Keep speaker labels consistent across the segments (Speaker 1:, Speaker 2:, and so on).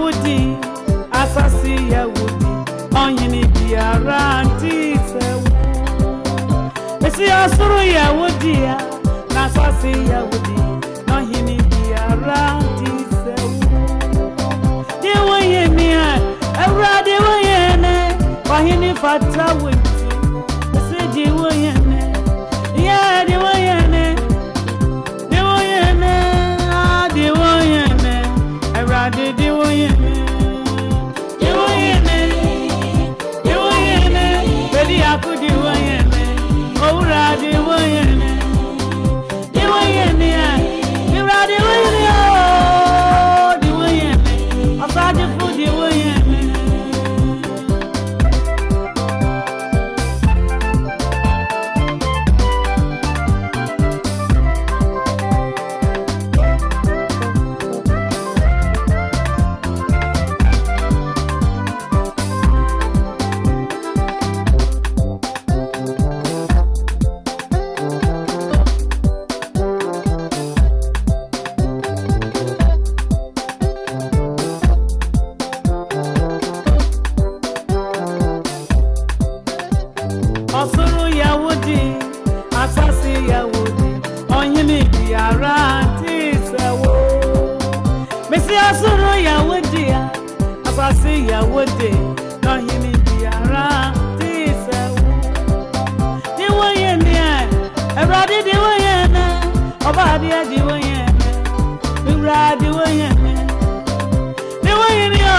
Speaker 1: yawudi asasi yawudi onyini biara ntị itewu esi asụrụ yawudi ya na asasi yawudi n'onyini biara ntị itewu dewe ihe miha ewurade weye ne wahini fata wudi I just Asasi àtàsíyẹ̀wò ni ọyìn ní ìyàrá àti ìṣẹ̀wò. Mèsì àsúrò ìyàwó di à àtàsíyẹ̀wò di lọ́yìn ní ìyàrá àti ìṣẹ̀wò. Díwọ́ yẹn ni ẹ̀ ẹ̀rọ adé díwọ́ yẹn ni ọba adé díwọ́ yẹn ni ìwúrà díwọ́ yẹn ni díwọ́ yẹn ni ọ̀.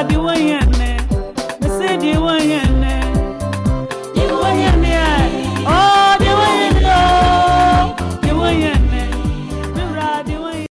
Speaker 1: raadi